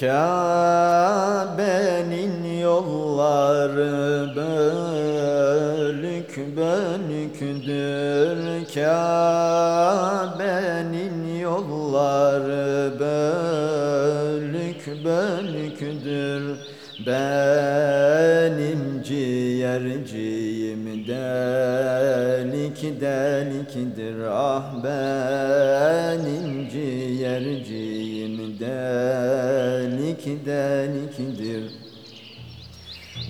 Kabe'nin yolları bölük bölüktür. Kabe'nin yolları bölük bölüktür. Benim ciğerciğim delik delikdir Ah benim ciğerciğim delik delikdir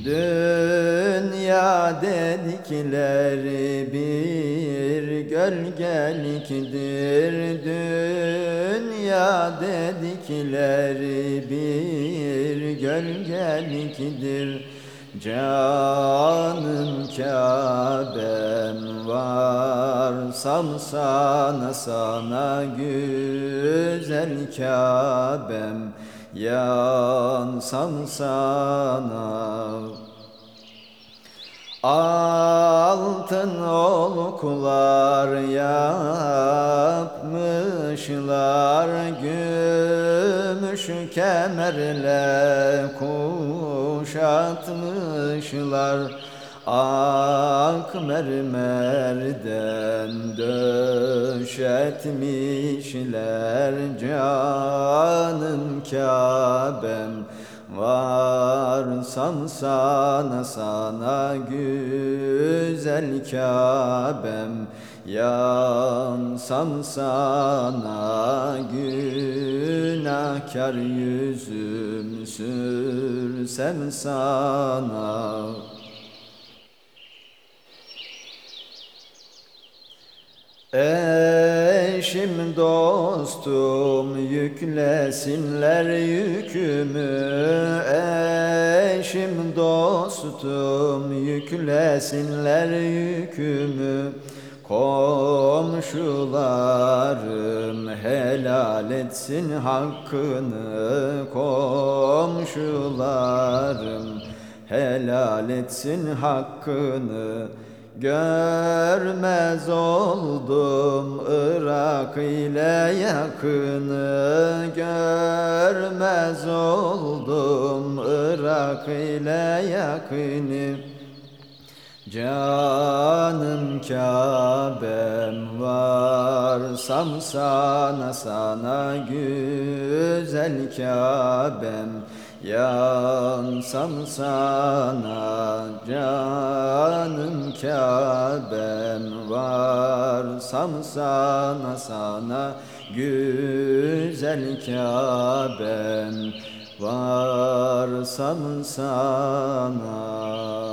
Dünya dedikleri bir gölgeliktir Dünya dedikleri bir gölgeliktir Canım Kabe'm varsam sana sana güzel Kabe'm. Yansam sana Altın oluklar yapmışlar Gümüş kemerle kuşatmışlar. Ak mermerden döşetmişler Canım Kabe'm Varsam sana sana güzel Kabe'm. Yansam sana günahkar yüzüm sürsem sana Eşim dostum yüklesinler yükümü. Eşim dostum yüklesinler yükümü. Komşularım helal etsin hakkını. Komşularım helal etsin hakkını Görmez oldum Irak ile yakını. Görmez oldum Irak ile yakını. Canım Kabe'm varsam sana sana güzel Kabe'm. Yansam sana canım Kabe'm Varsam sana sana güzel Kabe'm Varsam sana